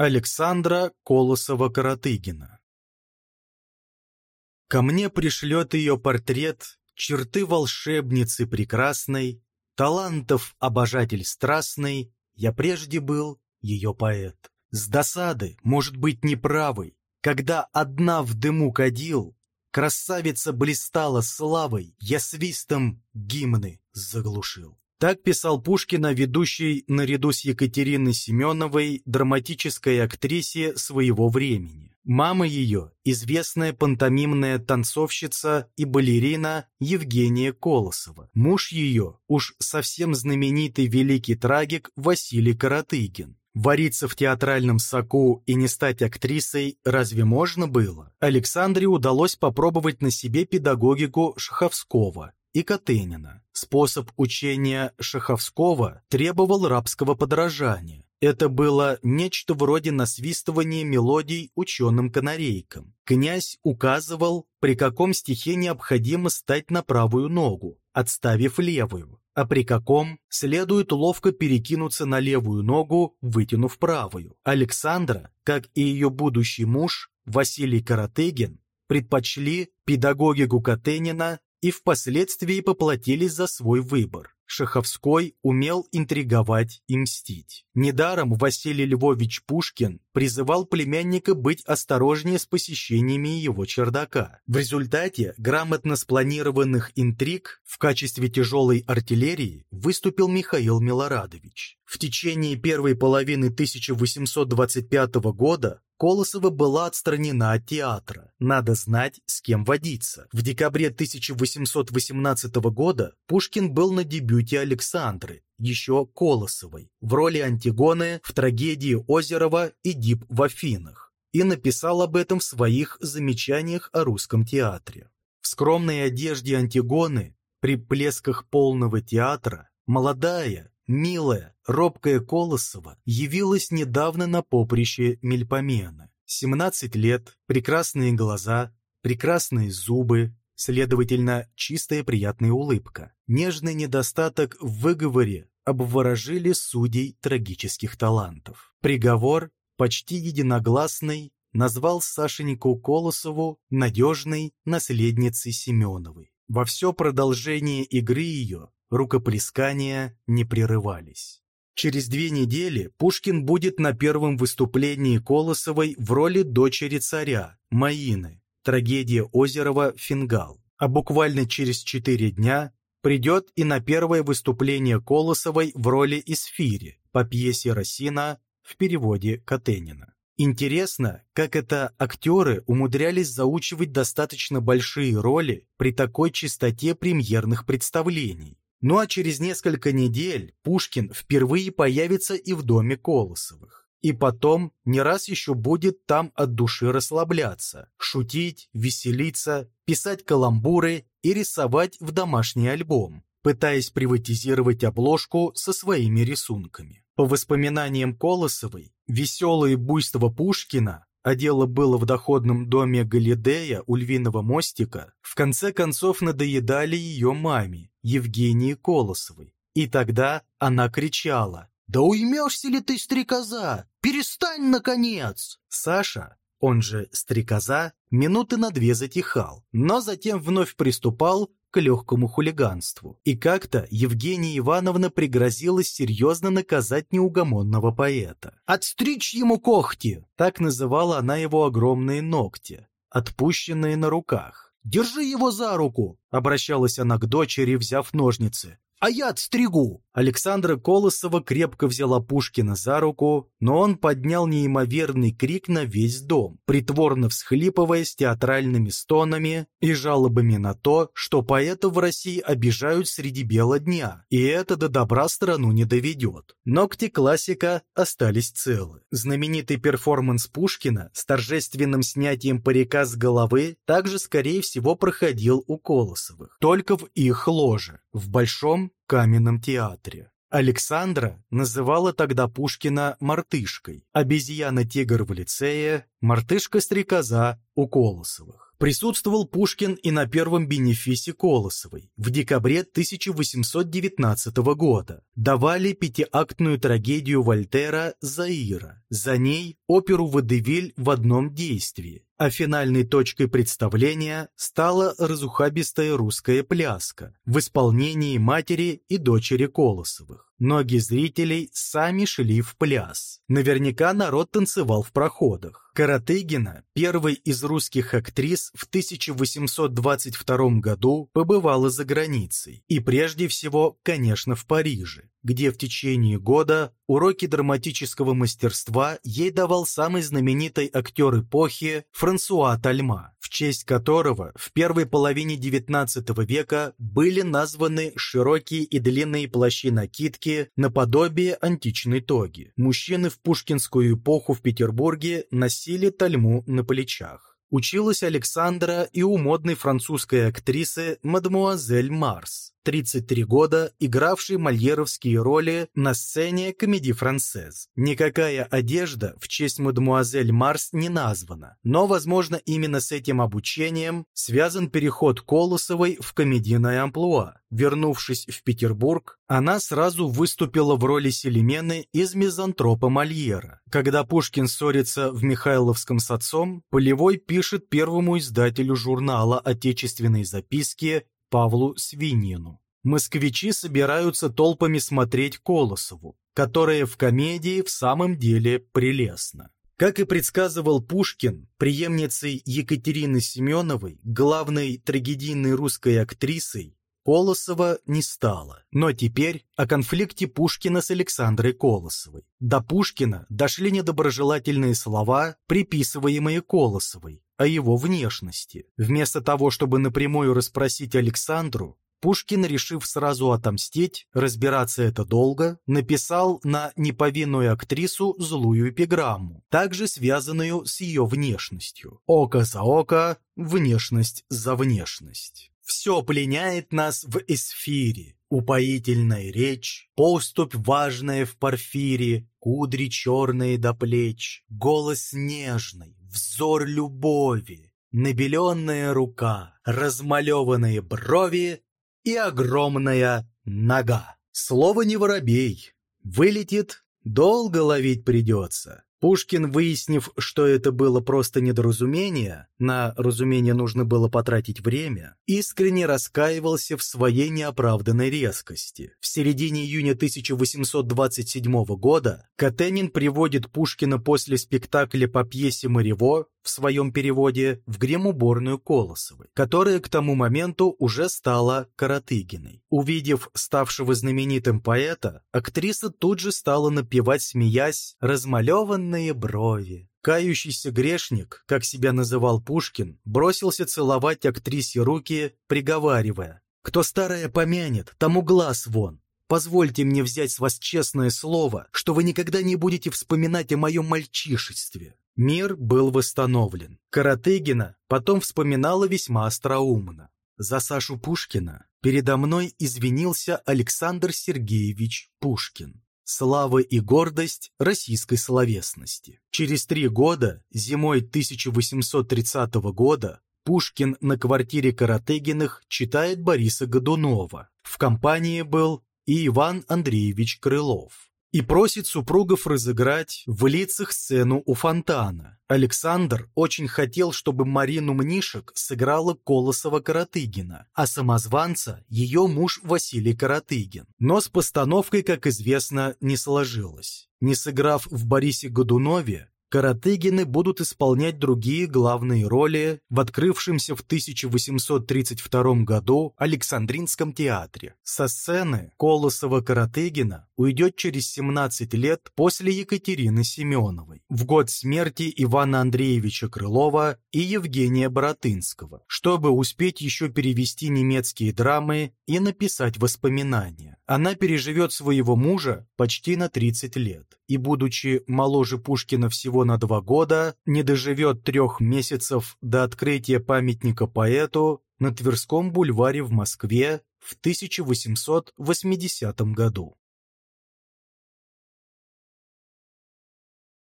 Александра Колосова-Каратыгина Ко мне пришлет ее портрет черты волшебницы прекрасной, талантов обожатель страстный, я прежде был ее поэт. С досады, может быть, неправой, когда одна в дыму кадил, красавица блистала славой, я свистом гимны заглушил. Так писал Пушкин о ведущей наряду с Екатериной Семеновой драматической актрисе своего времени. Мама ее – известная пантомимная танцовщица и балерина Евгения Колосова. Муж ее – уж совсем знаменитый великий трагик Василий Каратыгин. Вариться в театральном соку и не стать актрисой разве можно было? Александре удалось попробовать на себе педагогику Шаховского и Катенина. Способ учения Шаховского требовал рабского подражания. Это было нечто вроде насвистывания мелодий ученым-канарейкам. Князь указывал, при каком стихе необходимо стать на правую ногу, отставив левую, а при каком следует ловко перекинуться на левую ногу, вытянув правую. Александра, как и ее будущий муж, Василий Каратыгин, предпочли педагогику Катенина и впоследствии поплатились за свой выбор. Шаховской умел интриговать и мстить. Недаром Василий Львович Пушкин призывал племянника быть осторожнее с посещениями его чердака. В результате грамотно спланированных интриг в качестве тяжелой артиллерии выступил Михаил Милорадович. В течение первой половины 1825 года Колосова была отстранена от театра. Надо знать, с кем водиться. В декабре 1818 года Пушкин был на дебюте Александры, еще Колосовой, в роли Антигоны в трагедии Озерова «Эдип в Афинах» и написал об этом в своих замечаниях о русском театре. В скромной одежде Антигоны, при плесках полного театра, молодая, Милая, робкая Колосова явилась недавно на поприще Мельпомена. 17 лет, прекрасные глаза, прекрасные зубы, следовательно, чистая приятная улыбка. Нежный недостаток в выговоре обворожили судей трагических талантов. Приговор, почти единогласный, назвал Сашеньку Колосову надежной наследницей Семеновой. Во все продолжение игры ее рукоплескания не прерывались. Через две недели Пушкин будет на первом выступлении Колосовой в роли дочери царя, Маины, трагедия Озерова «Фингал». А буквально через четыре дня придет и на первое выступление Колосовой в роли Исфири по пьесе Росина в переводе Катенина. Интересно, как это актеры умудрялись заучивать достаточно большие роли при такой частоте премьерных представлений. Ну а через несколько недель Пушкин впервые появится и в доме Колосовых. И потом не раз еще будет там от души расслабляться, шутить, веселиться, писать каламбуры и рисовать в домашний альбом, пытаясь приватизировать обложку со своими рисунками. По воспоминаниям Колосовой, веселые буйства Пушкина а дело было в доходном доме Галидея у Львиного мостика, в конце концов надоедали ее маме, Евгении Колосовой. И тогда она кричала «Да уймешься ли ты, стрекоза? Перестань, наконец!» Саша, он же стрекоза, минуты на две затихал, но затем вновь приступал к легкому хулиганству. И как-то Евгения Ивановна пригрозила серьезно наказать неугомонного поэта. «Отстричь ему когти!» Так называла она его огромные ногти, отпущенные на руках. «Держи его за руку!» — обращалась она к дочери, взяв ножницы а я отстригу!» Александра Колосова крепко взяла Пушкина за руку, но он поднял неимоверный крик на весь дом, притворно всхлипывая с театральными стонами и жалобами на то, что поэтов в России обижают среди бела дня, и это до добра страну не доведет. Ногти классика остались целы. Знаменитый перформанс Пушкина с торжественным снятием парика с головы также, скорее всего, проходил у Колосовых, только в их ложе, в Большом каменном театре. Александра называла тогда Пушкина мартышкой, обезьяна-тигр в лицее, мартышка-стрекоза у Колосовых. Присутствовал Пушкин и на первом бенефисе Колосовой в декабре 1819 года. Давали пятиактную трагедию Вольтера «Заира». За ней оперу «Водевиль» в одном действии а финальной точкой представления стала разухабистая русская пляска в исполнении матери и дочери Колосовых. Многие зрителей сами шли в пляс. Наверняка народ танцевал в проходах. Каратыгина, первой из русских актрис, в 1822 году побывала за границей. И прежде всего, конечно, в Париже, где в течение года уроки драматического мастерства ей давал самый знаменитый актер эпохи Франсуа Тальма, в честь которого в первой половине XIX века были названы широкие и длинные плащи-накидки наподобие античной тоги. Мужчины в пушкинскую эпоху в Петербурге носили тальму на плечах. Училась Александра и у модной французской актрисы мадемуазель Марс, 33 года, игравший мольеровские роли на сцене комедии «Францез». Никакая одежда в честь мадемуазель Марс не названа, но, возможно, именно с этим обучением связан переход Колосовой в комедийное амплуа. Вернувшись в Петербург, она сразу выступила в роли Селимены из «Мизантропа Мольера». Когда Пушкин ссорится в Михайловском с отцом, Полевой пишет первому издателю журнала «Отечественные записки» Павлу Свинину. Москвичи собираются толпами смотреть Колосову, которая в комедии в самом деле прелестна. Как и предсказывал Пушкин, преемницей Екатерины Семеновой, главной трагедийной русской актрисой, Колосова не стало. Но теперь о конфликте Пушкина с Александрой Колосовой. До Пушкина дошли недоброжелательные слова, приписываемые Колосовой, о его внешности. Вместо того, чтобы напрямую расспросить Александру, Пушкин, решив сразу отомстить, разбираться это долго, написал на неповинную актрису злую эпиграмму, также связанную с ее внешностью. «Око за око, внешность за внешность». Все пленяет нас в эсфире, упоительная речь, поступь важная в порфире, кудри черные до плеч, голос нежный, взор любови, набеленная рука, размалеванные брови и огромная нога. Слово не воробей. Вылетит, долго ловить придется. Пушкин, выяснив, что это было просто недоразумение, на разумение нужно было потратить время, искренне раскаивался в своей неоправданной резкости. В середине июня 1827 года Катенин приводит Пушкина после спектакля по пьесе «Морево» в своем переводе в гримуборную Колосовой, которая к тому моменту уже стала Каратыгиной. Увидев ставшего знаменитым поэта, актриса тут же стала напевать, смеясь, размалеванные брови. Кающийся грешник, как себя называл Пушкин, бросился целовать актрисе руки, приговаривая «Кто старое помянет, тому глаз вон». Позвольте мне взять с вас честное слово, что вы никогда не будете вспоминать о моем мальчишестве. Мир был восстановлен. Каратыгина потом вспоминала весьма остроумно. За Сашу Пушкина передо мной извинился Александр Сергеевич Пушкин. Слава и гордость российской словесности. Через три года, зимой 1830 года, Пушкин на квартире Каратыгиных читает Бориса Годунова. В компании был и Иван Андреевич Крылов и просит супругов разыграть в лицах сцену у фонтана. Александр очень хотел, чтобы Марину Мнишек сыграла Колосова-Каратыгина, а самозванца – ее муж Василий Каратыгин. Но с постановкой, как известно, не сложилось. Не сыграв в Борисе Годунове, Каратыгины будут исполнять другие главные роли в открывшемся в 1832 году Александринском театре. Со сцены Колосова-Каратыгина уйдет через 17 лет после Екатерины Семеновой, в год смерти Ивана Андреевича Крылова и Евгения Боротынского, чтобы успеть еще перевести немецкие драмы и написать воспоминания. Она переживет своего мужа почти на 30 лет и, будучи моложе Пушкина всего на два года, не доживет трех месяцев до открытия памятника поэту на Тверском бульваре в Москве в 1880 году.